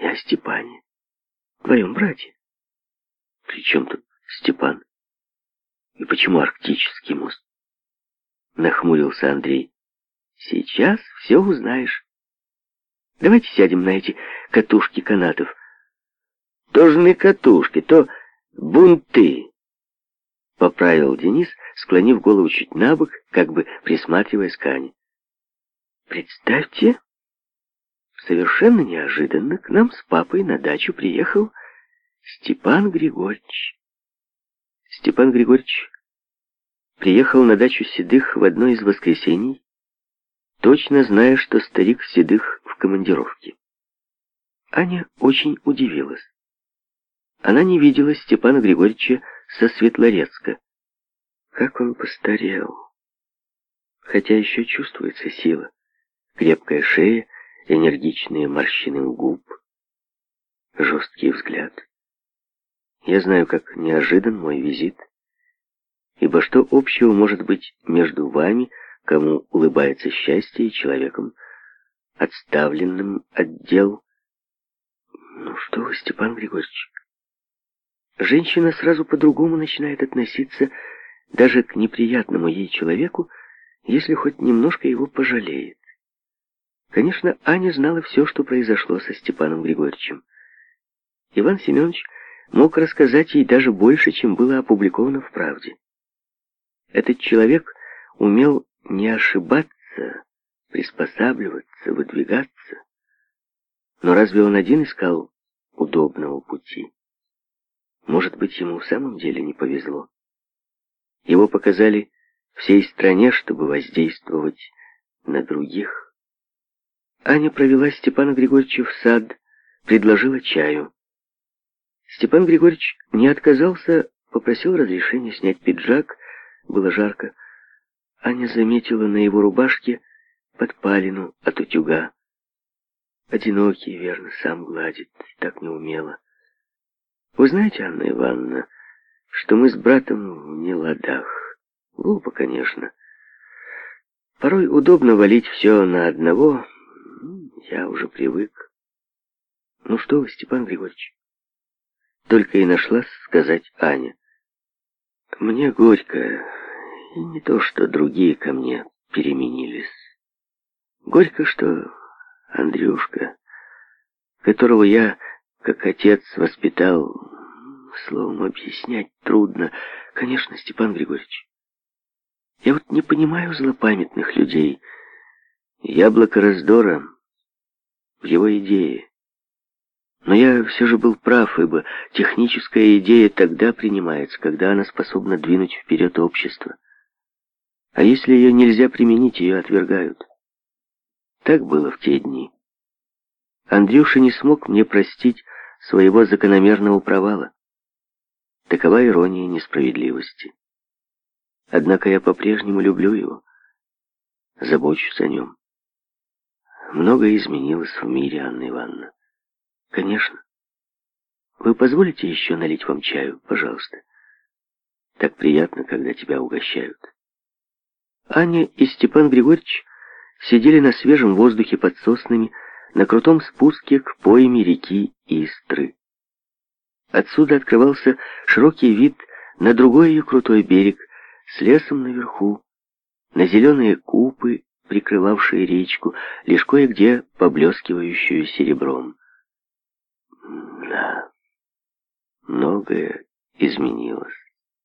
Я о Степане, твоем брате. При чем тут Степан? И почему арктический мост? Нахмурился Андрей. Сейчас все узнаешь. Давайте сядем на эти катушки канатов. То не катушки, то бунты. Поправил Денис, склонив голову чуть набок, как бы присматриваясь к Ане. Представьте, совершенно неожиданно к нам с папой на дачу приехал Степан Григорьевич. Степан Григорьевич приехал на дачу Седых в одно из воскресений, точно зная, что старик Седых в командировке. Аня очень удивилась. Она не видела Степана Григорьевича со Светлорецка. Как он постарел! Хотя еще чувствуется сила, крепкая шея энергичные морщины у губ, жесткий взгляд. Я знаю, как неожидан мой визит, ибо что общего может быть между вами, кому улыбается счастье, и человеком, отставленным от дел? Ну что вы, Степан Григорьевич, женщина сразу по-другому начинает относиться даже к неприятному ей человеку, если хоть немножко его пожалеет. Конечно, Аня знала все, что произошло со Степаном Григорьевичем. Иван Семенович мог рассказать ей даже больше, чем было опубликовано в «Правде». Этот человек умел не ошибаться, приспосабливаться, выдвигаться. Но разве он один искал удобного пути? Может быть, ему в самом деле не повезло. Его показали всей стране, чтобы воздействовать на других. Аня провела Степана Григорьевича в сад, предложила чаю. Степан Григорьевич не отказался, попросил разрешения снять пиджак, было жарко. Аня заметила на его рубашке подпалину от утюга. Одинокий, верно, сам гладит, так не умело. Вы знаете, Анна Ивановна, что мы с братом не ладах. Глупо, конечно. Порой удобно валить все на одного, я уже привык. Ну что вы, Степан Григорьевич? Только и нашла сказать Аня. Мне горько, и не то, что другие ко мне переменились. Горько, что Андрюшка, которого я, как отец, воспитал, словом, объяснять трудно. Конечно, Степан Григорьевич, я вот не понимаю злопамятных людей. Яблоко раздора в его идее. Но я все же был прав, ибо техническая идея тогда принимается, когда она способна двинуть вперед общество. А если ее нельзя применить, ее отвергают. Так было в те дни. Андрюша не смог мне простить своего закономерного провала. Такова ирония несправедливости. Однако я по-прежнему люблю его, забочусь о нем. Многое изменилось в мире, Анна Ивановна. Конечно. Вы позволите еще налить вам чаю, пожалуйста? Так приятно, когда тебя угощают. Аня и Степан Григорьевич сидели на свежем воздухе под соснами на крутом спуске к пойме реки Истры. Отсюда открывался широкий вид на другой ее крутой берег с лесом наверху, на зеленые купы прикрывавшие речку, лишь кое-где поблескивающую серебром. «Да, многое изменилось»,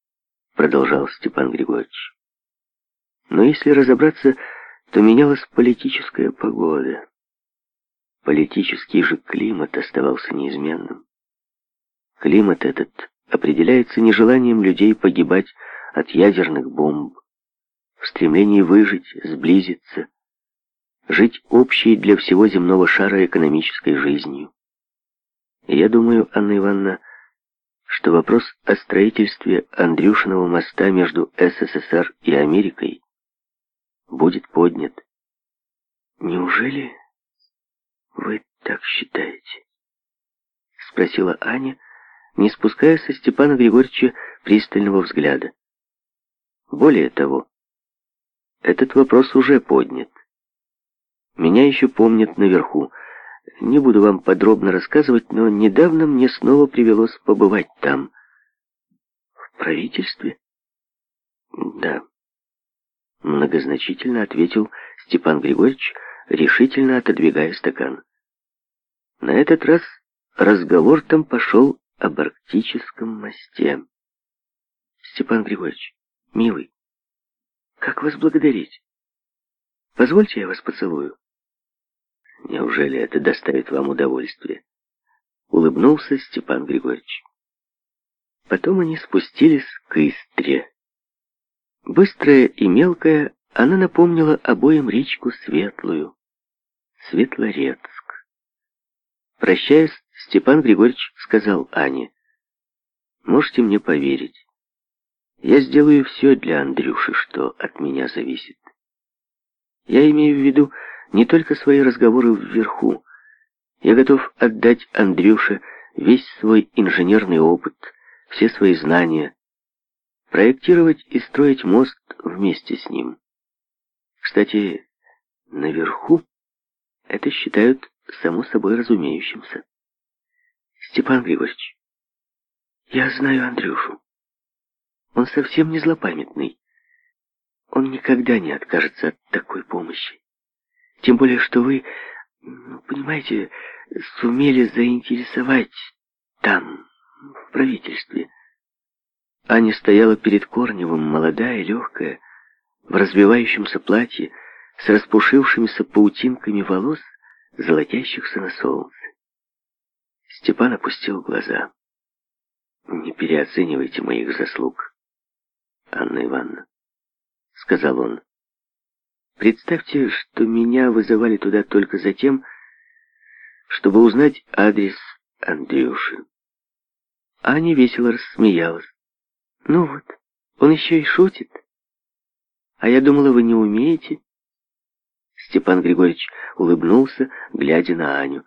— продолжал Степан Григорьевич. «Но если разобраться, то менялась политическая погода. Политический же климат оставался неизменным. Климат этот определяется нежеланием людей погибать от ядерных бомб, в стремлении выжить, сблизиться, жить общей для всего земного шара экономической жизнью. Я думаю, Анна Ивановна, что вопрос о строительстве Андрюшиного моста между СССР и Америкой будет поднят. «Неужели вы так считаете?» — спросила Аня, не спуская со Степана Григорьевича пристального взгляда. Более того, этот вопрос уже поднят. Меня еще помнят наверху. Не буду вам подробно рассказывать, но недавно мне снова привелось побывать там. В правительстве? Да. Многозначительно ответил Степан Григорьевич, решительно отодвигая стакан. На этот раз разговор там пошел об арктическом мосте. Степан Григорьевич, милый, как вас благодарить? Позвольте, я вас поцелую. Неужели это доставит вам удовольствие? Улыбнулся Степан Григорьевич. Потом они спустились к Истре. Быстрая и мелкая, она напомнила обоим речку Светлую, Светлорецк. Прощаясь, Степан Григорьевич сказал Ане, «Можете мне поверить, я сделаю все для Андрюши, что от меня зависит. Я имею в виду не только свои разговоры вверху. Я готов отдать Андрюше весь свой инженерный опыт, все свои знания, проектировать и строить мост вместе с ним. Кстати, наверху это считают само собой разумеющимся. Степан Григорьевич, я знаю Андрюшу. Он совсем не злопамятный. Он никогда не откажется от такой помощи. Тем более, что вы, ну, понимаете, сумели заинтересовать там, в правительстве. Аня стояла перед Корневым, молодая, легкая, в развивающемся платье, с распушившимися паутинками волос, золотящихся на солнце. Степан опустил глаза. «Не переоценивайте моих заслуг», Анна Ивановна», — сказал он. «Представьте, что меня вызывали туда только за тем, чтобы узнать адрес Андрюши». Аня весело рассмеялась. «Ну вот, он еще и шутит. А я думала, вы не умеете». Степан Григорьевич улыбнулся, глядя на Аню.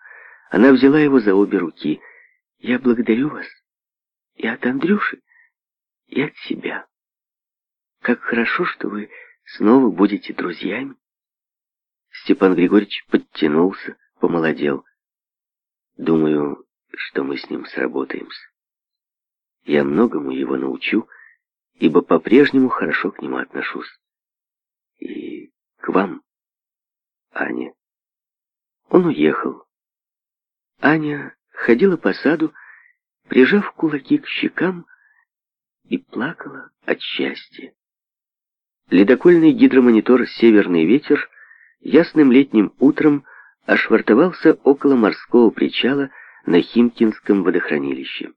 Она взяла его за обе руки. «Я благодарю вас и от Андрюши, и от себя». Как хорошо, что вы снова будете друзьями. Степан Григорьевич подтянулся, помолодел. Думаю, что мы с ним сработаемся. Я многому его научу, ибо по-прежнему хорошо к нему отношусь. И к вам, Аня. Он уехал. Аня ходила по саду, прижав кулаки к щекам, и плакала от счастья. Ледокольный гидромонитор «Северный ветер» ясным летним утром ошвартовался около морского причала на Химкинском водохранилище.